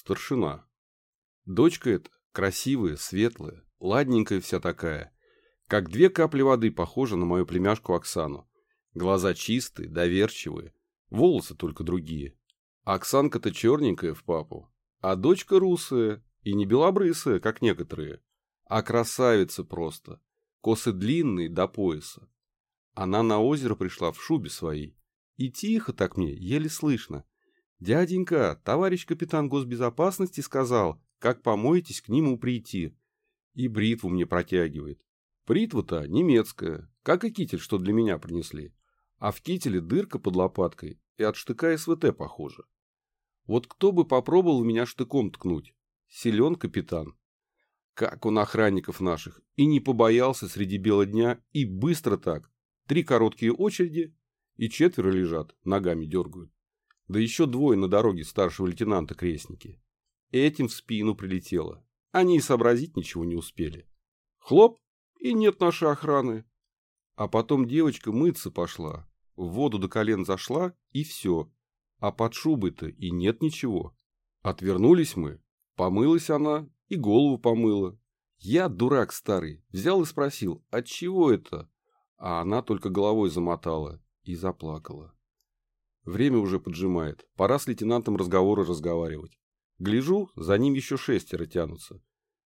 Старшина. Дочка эта красивая, светлая, ладненькая вся такая. Как две капли воды похожа на мою племяшку Оксану. Глаза чистые, доверчивые, волосы только другие. Оксанка-то черненькая в папу, а дочка русая и не белобрысая, как некоторые, а красавица просто, косы длинные до пояса. Она на озеро пришла в шубе своей, и тихо так мне, еле слышно. «Дяденька, товарищ капитан госбезопасности сказал, как помоетесь, к нему прийти». И бритву мне протягивает. Бритва-то немецкая, как и китель, что для меня принесли. А в кителе дырка под лопаткой, и от штыка СВТ похоже. Вот кто бы попробовал меня штыком ткнуть? Силен капитан. Как он охранников наших, и не побоялся среди бела дня, и быстро так. Три короткие очереди, и четверо лежат, ногами дергают. Да еще двое на дороге старшего лейтенанта крестники. Этим в спину прилетело. Они и сообразить ничего не успели. Хлоп, и нет нашей охраны. А потом девочка мыться пошла, в воду до колен зашла, и все. А под шубой-то и нет ничего. Отвернулись мы, помылась она и голову помыла. Я, дурак старый, взял и спросил, от чего это? А она только головой замотала и заплакала. Время уже поджимает. Пора с лейтенантом разговоры разговаривать. Гляжу, за ним еще шестеро тянутся.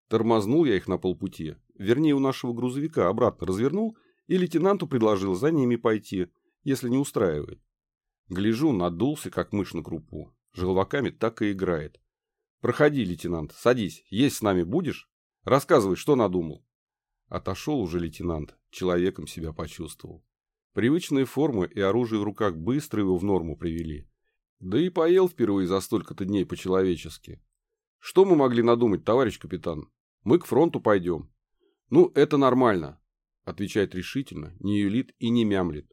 Тормознул я их на полпути. Вернее, у нашего грузовика обратно развернул и лейтенанту предложил за ними пойти, если не устраивает. Гляжу, надулся, как мышь на крупу. Желваками так и играет. Проходи, лейтенант, садись. Есть с нами будешь? Рассказывай, что надумал. Отошел уже лейтенант, человеком себя почувствовал. Привычные формы и оружие в руках быстро его в норму привели. Да и поел впервые за столько-то дней по-человечески. Что мы могли надумать, товарищ капитан? Мы к фронту пойдем. Ну, это нормально, отвечает решительно, не юлит и не мямлит.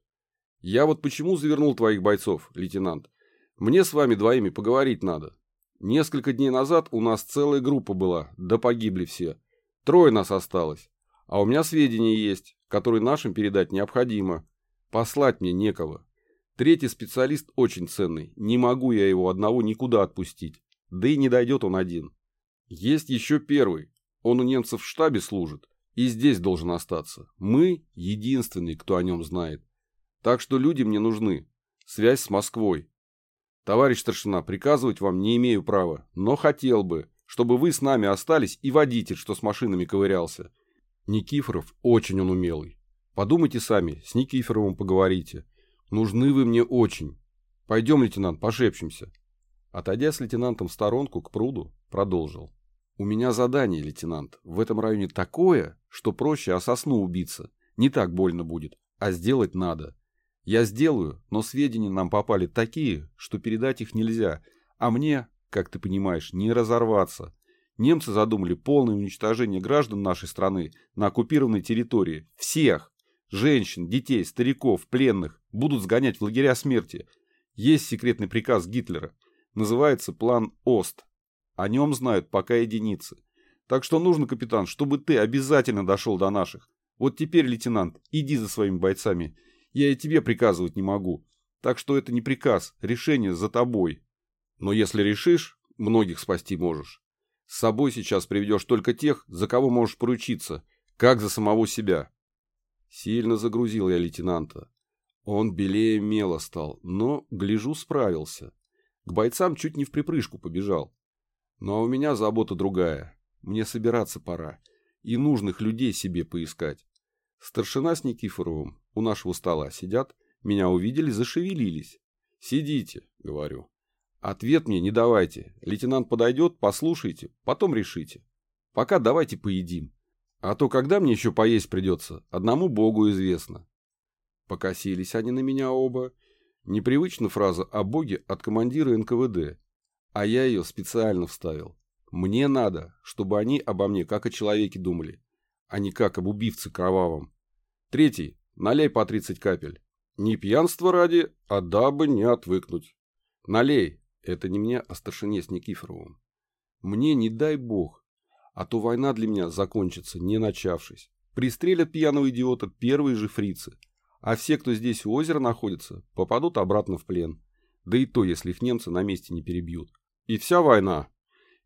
Я вот почему завернул твоих бойцов, лейтенант? Мне с вами двоими поговорить надо. Несколько дней назад у нас целая группа была, да погибли все. Трое нас осталось. А у меня сведения есть, которые нашим передать необходимо. Послать мне некого. Третий специалист очень ценный. Не могу я его одного никуда отпустить. Да и не дойдет он один. Есть еще первый. Он у немцев в штабе служит. И здесь должен остаться. Мы единственные, кто о нем знает. Так что люди мне нужны. Связь с Москвой. Товарищ старшина, приказывать вам не имею права, но хотел бы, чтобы вы с нами остались и водитель, что с машинами ковырялся. Никифоров очень он умелый. Подумайте сами, с Никифоровым поговорите. Нужны вы мне очень. Пойдем, лейтенант, пошепчемся. Отойдя с лейтенантом в сторонку к пруду, продолжил. У меня задание, лейтенант, в этом районе такое, что проще о сосну убиться. Не так больно будет, а сделать надо. Я сделаю, но сведения нам попали такие, что передать их нельзя, а мне, как ты понимаешь, не разорваться. Немцы задумали полное уничтожение граждан нашей страны на оккупированной территории. Всех! Женщин, детей, стариков, пленных будут сгонять в лагеря смерти. Есть секретный приказ Гитлера. Называется план ОСТ. О нем знают пока единицы. Так что нужно, капитан, чтобы ты обязательно дошел до наших. Вот теперь, лейтенант, иди за своими бойцами. Я и тебе приказывать не могу. Так что это не приказ, решение за тобой. Но если решишь, многих спасти можешь. С собой сейчас приведешь только тех, за кого можешь поручиться, как за самого себя. Сильно загрузил я лейтенанта. Он белее мела стал, но, гляжу, справился. К бойцам чуть не в припрыжку побежал. А у меня забота другая. Мне собираться пора. И нужных людей себе поискать. Старшина с Никифоровым у нашего стола сидят, меня увидели, зашевелились. «Сидите», — говорю. «Ответ мне не давайте. Лейтенант подойдет, послушайте, потом решите. Пока давайте поедим. А то когда мне еще поесть придется, одному богу известно. Покосились они на меня оба. Непривычна фраза о боге от командира НКВД. А я ее специально вставил. Мне надо, чтобы они обо мне как о человеке думали, а не как об убивце кровавом. Третий. Налей по 30 капель. Не пьянство ради, а дабы не отвыкнуть. Налей. Это не мне, а старшине с Никифоровым. Мне не дай бог, а то война для меня закончится, не начавшись. Пристрелят пьяного идиота первые же фрицы. А все, кто здесь у озера находится, попадут обратно в плен. Да и то, если их немцы на месте не перебьют. И вся война.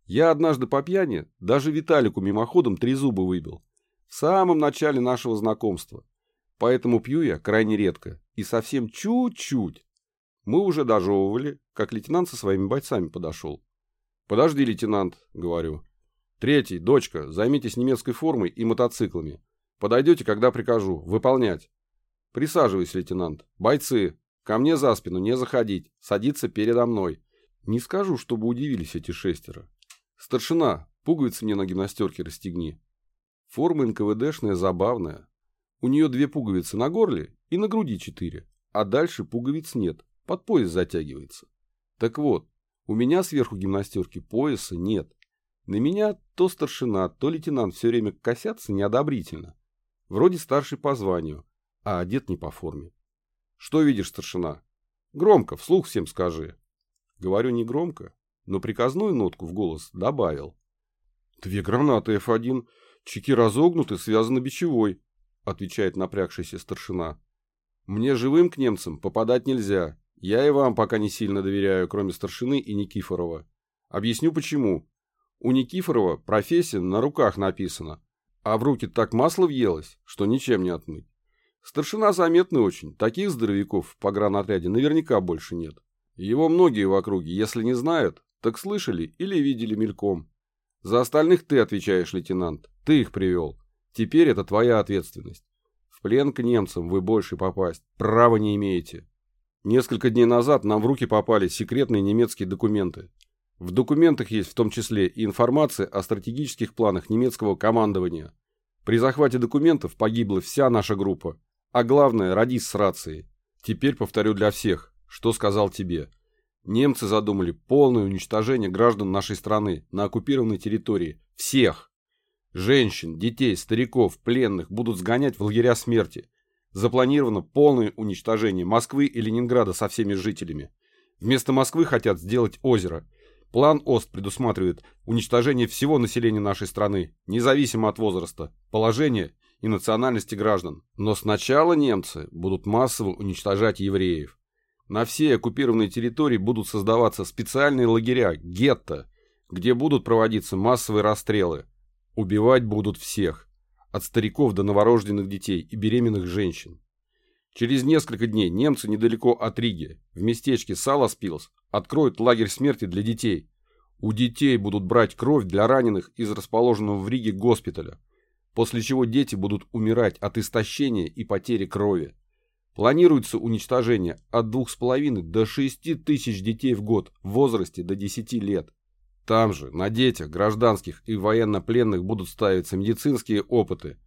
Я однажды по пьяни даже Виталику мимоходом три зуба выбил. В самом начале нашего знакомства. Поэтому пью я крайне редко. И совсем чуть-чуть. Мы уже дожевывали, как лейтенант со своими бойцами подошел. «Подожди, лейтенант», — говорю. «Третий, дочка, займитесь немецкой формой и мотоциклами. Подойдете, когда прикажу. Выполнять». «Присаживайся, лейтенант. Бойцы, ко мне за спину не заходить. Садиться передо мной». Не скажу, чтобы удивились эти шестеро. «Старшина, пуговицы мне на гимнастерке расстегни». Форма НКВДшная забавная. У нее две пуговицы на горле и на груди четыре, а дальше пуговиц нет, под пояс затягивается. Так вот, у меня сверху гимнастерки пояса нет. На меня то старшина, то лейтенант все время косятся неодобрительно. Вроде старший по званию, а одет не по форме. Что видишь, старшина? Громко, вслух всем скажи. Говорю не громко, но приказную нотку в голос добавил. Две гранаты F1, чеки разогнуты, связаны бичевой, отвечает напрягшийся старшина. Мне живым к немцам попадать нельзя. Я и вам пока не сильно доверяю, кроме старшины и Никифорова. Объясню почему. У Никифорова профессия на руках написана, а в руки так масло въелось, что ничем не отмыть. Старшина заметный очень, таких здоровяков в погранотряде наверняка больше нет. Его многие в округе, если не знают, так слышали или видели мельком. За остальных ты отвечаешь, лейтенант, ты их привел. Теперь это твоя ответственность. В плен к немцам вы больше попасть права не имеете. Несколько дней назад нам в руки попали секретные немецкие документы. В документах есть в том числе и информация о стратегических планах немецкого командования. При захвате документов погибла вся наша группа, а главное, радист с рацией. Теперь повторю для всех, что сказал тебе. Немцы задумали полное уничтожение граждан нашей страны на оккупированной территории. Всех. Женщин, детей, стариков, пленных будут сгонять в лагеря смерти. Запланировано полное уничтожение Москвы и Ленинграда со всеми жителями. Вместо Москвы хотят сделать озеро – План ОСТ предусматривает уничтожение всего населения нашей страны, независимо от возраста, положения и национальности граждан. Но сначала немцы будут массово уничтожать евреев. На всей оккупированной территории будут создаваться специальные лагеря, гетто, где будут проводиться массовые расстрелы. Убивать будут всех, от стариков до новорожденных детей и беременных женщин. Через несколько дней немцы недалеко от Риги, в местечке Саласпилс, откроют лагерь смерти для детей. У детей будут брать кровь для раненых из расположенного в Риге госпиталя, после чего дети будут умирать от истощения и потери крови. Планируется уничтожение от 2,5 до 6 тысяч детей в год в возрасте до 10 лет. Там же, на детях, гражданских и военнопленных будут ставиться медицинские опыты.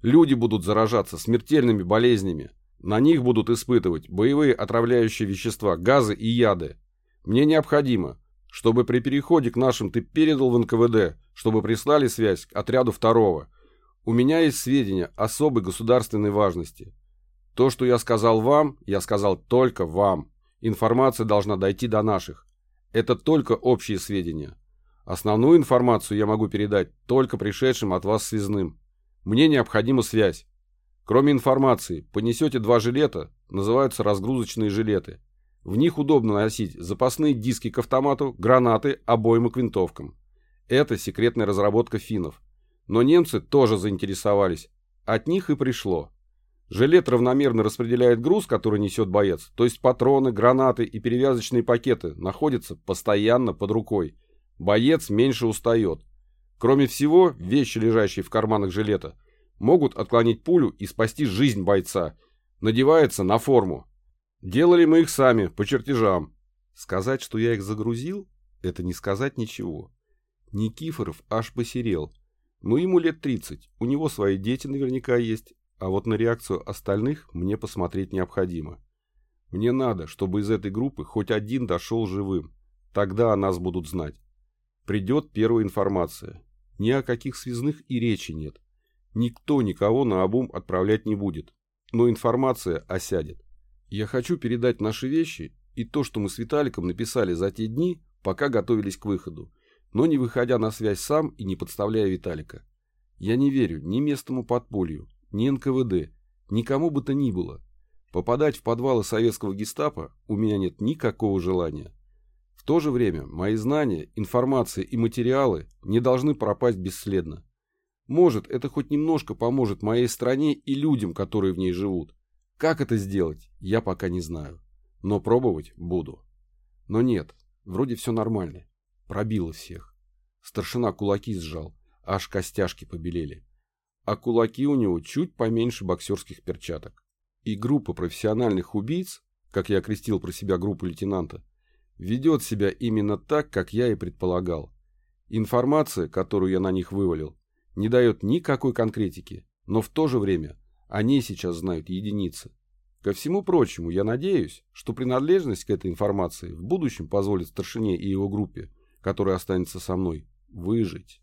Люди будут заражаться смертельными болезнями. На них будут испытывать боевые отравляющие вещества, газы и яды. Мне необходимо, чтобы при переходе к нашим ты передал в НКВД, чтобы прислали связь к отряду второго. У меня есть сведения особой государственной важности. То, что я сказал вам, я сказал только вам. Информация должна дойти до наших. Это только общие сведения. Основную информацию я могу передать только пришедшим от вас связным. Мне необходима связь. Кроме информации, понесете два жилета, называются разгрузочные жилеты. В них удобно носить запасные диски к автомату, гранаты, обоймы к винтовкам. Это секретная разработка финнов. Но немцы тоже заинтересовались. От них и пришло. Жилет равномерно распределяет груз, который несет боец, то есть патроны, гранаты и перевязочные пакеты находятся постоянно под рукой. Боец меньше устает. Кроме всего, вещи, лежащие в карманах жилета – могут отклонить пулю и спасти жизнь бойца. Надевается на форму. Делали мы их сами, по чертежам. Сказать, что я их загрузил, это не сказать ничего. Никифоров аж посерел. Ну, ему лет 30, у него свои дети наверняка есть, а вот на реакцию остальных мне посмотреть необходимо. Мне надо, чтобы из этой группы хоть один дошел живым. Тогда о нас будут знать. Придет первая информация. Ни о каких связных и речи нет. Никто никого на обум отправлять не будет, но информация осядет. Я хочу передать наши вещи и то, что мы с Виталиком написали за те дни, пока готовились к выходу, но не выходя на связь сам и не подставляя Виталика. Я не верю ни местному подполью, ни НКВД, никому бы то ни было. Попадать в подвалы советского гестапо у меня нет никакого желания. В то же время мои знания, информация и материалы не должны пропасть бесследно. Может, это хоть немножко поможет моей стране и людям, которые в ней живут. Как это сделать, я пока не знаю. Но пробовать буду. Но нет, вроде все нормально. Пробило всех. Старшина кулаки сжал, аж костяшки побелели. А кулаки у него чуть поменьше боксерских перчаток. И группа профессиональных убийц, как я окрестил про себя группу лейтенанта, ведет себя именно так, как я и предполагал. Информация, которую я на них вывалил, не дает никакой конкретики, но в то же время о ней сейчас знают единицы. Ко всему прочему, я надеюсь, что принадлежность к этой информации в будущем позволит старшине и его группе, которая останется со мной, выжить.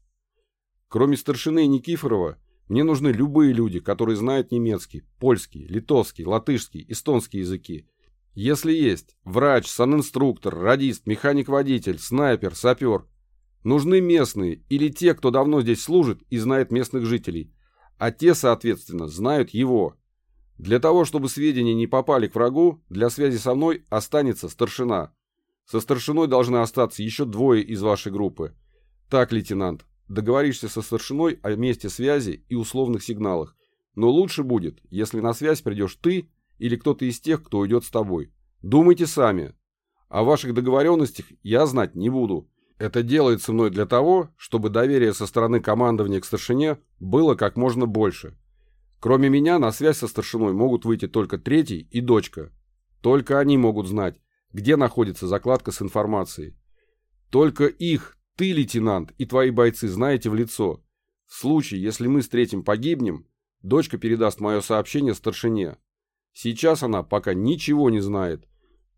Кроме старшины Никифорова, мне нужны любые люди, которые знают немецкий, польский, литовский, латышский, эстонский языки. Если есть врач, санинструктор, радист, механик-водитель, снайпер, сапер, Нужны местные или те, кто давно здесь служит и знает местных жителей, а те, соответственно, знают его. Для того, чтобы сведения не попали к врагу, для связи со мной останется старшина. Со старшиной должны остаться еще двое из вашей группы. Так, лейтенант, договоришься со старшиной о месте связи и условных сигналах. Но лучше будет, если на связь придешь ты или кто-то из тех, кто уйдет с тобой. Думайте сами. О ваших договоренностях я знать не буду. Это делается мной для того, чтобы доверие со стороны командования к старшине было как можно больше. Кроме меня на связь со старшиной могут выйти только третий и дочка. Только они могут знать, где находится закладка с информацией. Только их ты, лейтенант, и твои бойцы знаете в лицо. В случае, если мы с третьим погибнем, дочка передаст мое сообщение старшине. Сейчас она пока ничего не знает,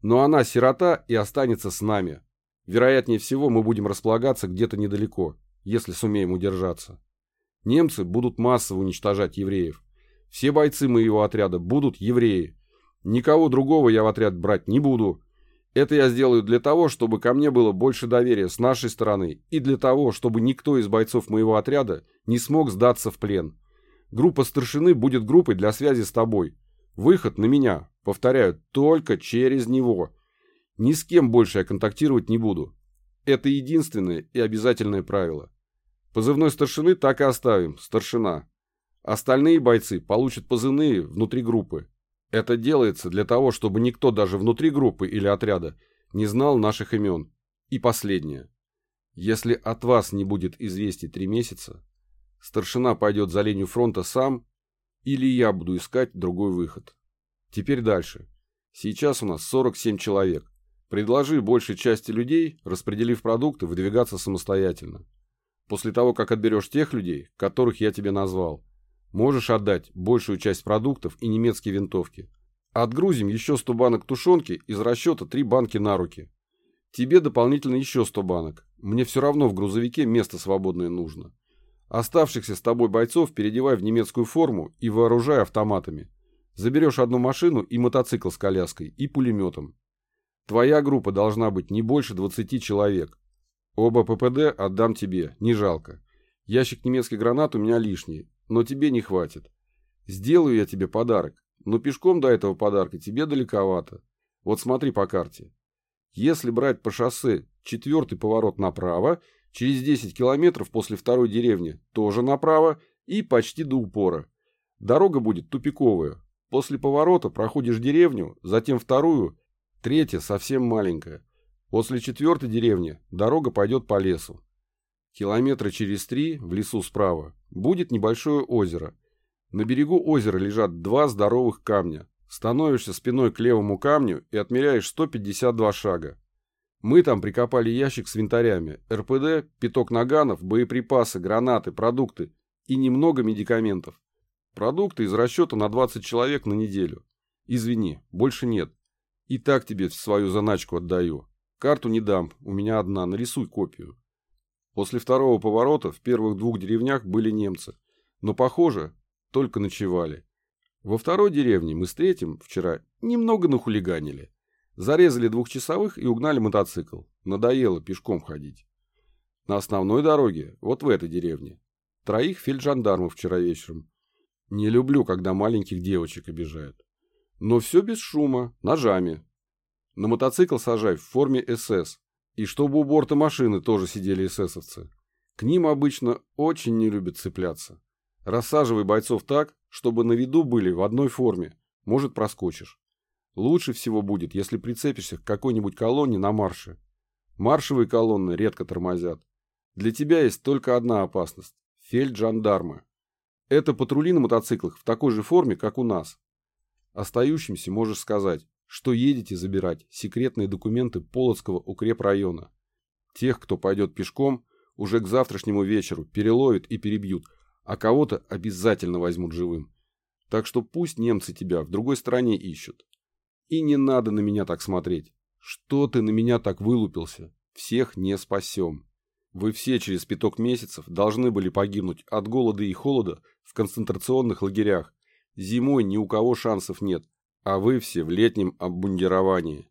но она сирота и останется с нами. Вероятнее всего, мы будем располагаться где-то недалеко, если сумеем удержаться. Немцы будут массово уничтожать евреев. Все бойцы моего отряда будут евреи. Никого другого я в отряд брать не буду. Это я сделаю для того, чтобы ко мне было больше доверия с нашей стороны и для того, чтобы никто из бойцов моего отряда не смог сдаться в плен. Группа старшины будет группой для связи с тобой. Выход на меня, повторяю, только через него. Ни с кем больше я контактировать не буду. Это единственное и обязательное правило. Позывной старшины так и оставим, старшина. Остальные бойцы получат позывные внутри группы. Это делается для того, чтобы никто даже внутри группы или отряда не знал наших имен. И последнее. Если от вас не будет известий три месяца, старшина пойдет за линию фронта сам, или я буду искать другой выход. Теперь дальше. Сейчас у нас 47 человек. Предложи большей части людей, распределив продукты, выдвигаться самостоятельно. После того, как отберешь тех людей, которых я тебе назвал, можешь отдать большую часть продуктов и немецкие винтовки. Отгрузим еще 100 банок тушенки из расчета 3 банки на руки. Тебе дополнительно еще 100 банок. Мне все равно в грузовике место свободное нужно. Оставшихся с тобой бойцов переодевай в немецкую форму и вооружай автоматами. Заберешь одну машину и мотоцикл с коляской и пулеметом. Твоя группа должна быть не больше 20 человек. Оба ППД отдам тебе, не жалко. Ящик немецких гранат у меня лишний, но тебе не хватит. Сделаю я тебе подарок, но пешком до этого подарка тебе далековато. Вот смотри по карте. Если брать по шоссе четвертый поворот направо, через 10 километров после второй деревни тоже направо и почти до упора. Дорога будет тупиковая. После поворота проходишь деревню, затем вторую Третья совсем маленькая. После четвертой деревни дорога пойдет по лесу. Километра через три, в лесу справа, будет небольшое озеро. На берегу озера лежат два здоровых камня. Становишься спиной к левому камню и отмеряешь 152 шага. Мы там прикопали ящик с винтарями, РПД, пяток наганов, боеприпасы, гранаты, продукты и немного медикаментов. Продукты из расчета на 20 человек на неделю. Извини, больше нет. И так тебе свою заначку отдаю. Карту не дам, у меня одна, нарисуй копию. После второго поворота в первых двух деревнях были немцы, но, похоже, только ночевали. Во второй деревне мы с третьим вчера немного нахулиганили. Зарезали двухчасовых и угнали мотоцикл. Надоело пешком ходить. На основной дороге, вот в этой деревне, троих фельджандармов вчера вечером. Не люблю, когда маленьких девочек обижают. Но все без шума, ножами. На мотоцикл сажай в форме СС. И чтобы у борта машины тоже сидели эсэсовцы. К ним обычно очень не любят цепляться. Рассаживай бойцов так, чтобы на виду были в одной форме. Может, проскочишь. Лучше всего будет, если прицепишься к какой-нибудь колонне на марше. Маршевые колонны редко тормозят. Для тебя есть только одна опасность – фельджандармы. Это патрули на мотоциклах в такой же форме, как у нас. Остающимся можешь сказать, что едете забирать секретные документы Полоцкого укрепрайона. Тех, кто пойдет пешком, уже к завтрашнему вечеру переловят и перебьют, а кого-то обязательно возьмут живым. Так что пусть немцы тебя в другой стране ищут. И не надо на меня так смотреть. Что ты на меня так вылупился? Всех не спасем. Вы все через пяток месяцев должны были погибнуть от голода и холода в концентрационных лагерях. Зимой ни у кого шансов нет, а вы все в летнем обмундировании.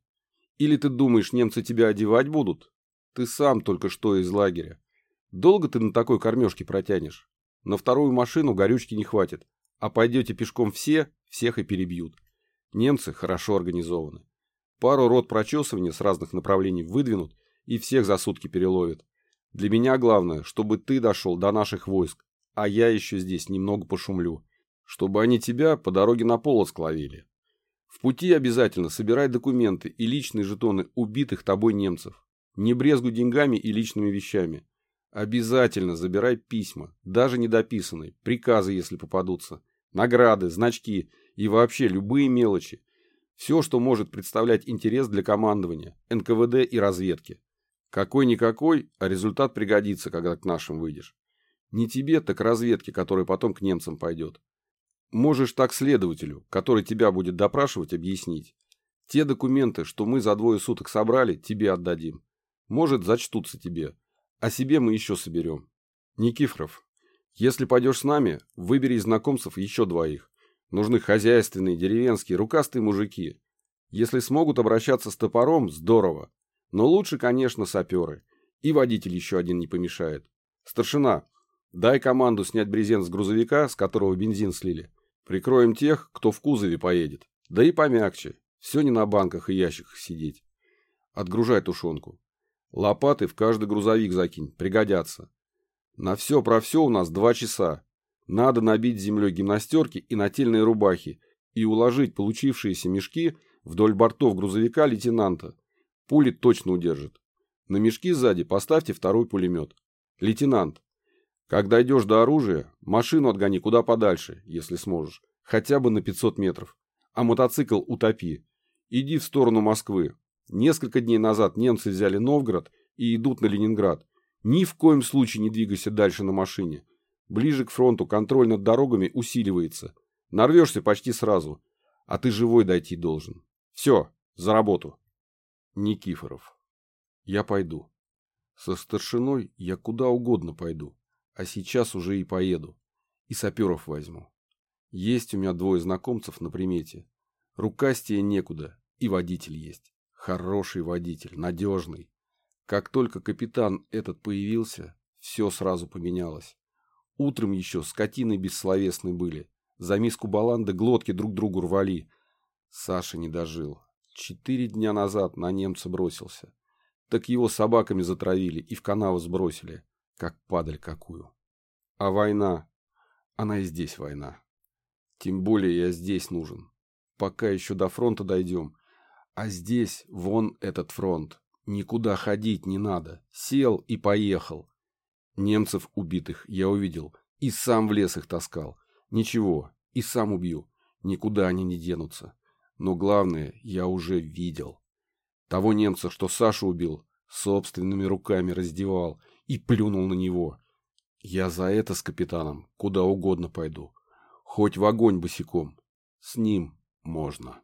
Или ты думаешь, немцы тебя одевать будут? Ты сам только что из лагеря. Долго ты на такой кормежке протянешь? На вторую машину горючки не хватит, а пойдете пешком все, всех и перебьют. Немцы хорошо организованы. Пару рот прочесывания с разных направлений выдвинут и всех за сутки переловят. Для меня главное, чтобы ты дошел до наших войск, а я еще здесь немного пошумлю, чтобы они тебя по дороге на Полоцк ловили. В пути обязательно собирай документы и личные жетоны убитых тобой немцев. Не брезгуй деньгами и личными вещами. Обязательно забирай письма, даже недописанные, приказы, если попадутся, награды, значки и вообще любые мелочи. Все, что может представлять интерес для командования, НКВД и разведки. Какой-никакой, а результат пригодится, когда к нашим выйдешь. Не тебе, так разведке, которая потом к немцам пойдет. Можешь так следователю, который тебя будет допрашивать, объяснить. Те документы, что мы за двое суток собрали, тебе отдадим. Может, зачтутся тебе. А себе мы еще соберем. Никифоров, если пойдешь с нами, выбери из знакомцев еще двоих. Нужны хозяйственные, деревенские, рукастые мужики. Если смогут обращаться с топором, здорово. Но лучше, конечно, саперы. И водитель еще один не помешает. Старшина, дай команду снять брезент с грузовика, с которого бензин слили. Прикроем тех, кто в кузове поедет. Да и помягче. Все не на банках и ящиках сидеть. Отгружай тушенку. Лопаты в каждый грузовик закинь, пригодятся. На все про все у нас два часа. Надо набить землей гимнастерки и нательные рубахи и уложить получившиеся мешки вдоль бортов грузовика лейтенанта. Пули точно удержит. На мешки сзади поставьте второй пулемет. Лейтенант, когда идешь до оружия, машину отгони куда подальше, если сможешь, хотя бы на 500 метров. А мотоцикл утопи. Иди в сторону Москвы. Несколько дней назад немцы взяли Новгород и идут на Ленинград. Ни в коем случае не двигайся дальше на машине. Ближе к фронту контроль над дорогами усиливается. Нарвешься почти сразу. А ты живой дойти должен. Все, за работу. Никифоров. Я пойду. Со старшиной я куда угодно пойду а сейчас уже и поеду. И саперов возьму. Есть у меня двое знакомцев на примете. Рукастие некуда, и водитель есть. Хороший водитель, надежный. Как только капитан этот появился, все сразу поменялось. Утром еще скотины бессловесны были. За миску баланды глотки друг другу рвали. Саша не дожил. Четыре дня назад на немца бросился. Так его собаками затравили и в канаву сбросили. Как падаль какую. А война? Она и здесь война. Тем более я здесь нужен. Пока еще до фронта дойдем. А здесь вон этот фронт. Никуда ходить не надо. Сел и поехал. Немцев убитых я увидел. И сам в лес их таскал. Ничего, и сам убью. Никуда они не денутся. Но главное, я уже видел. Того немца, что Сашу убил, собственными руками раздевал и плюнул на него. Я за это с капитаном куда угодно пойду. Хоть в огонь босиком. С ним можно.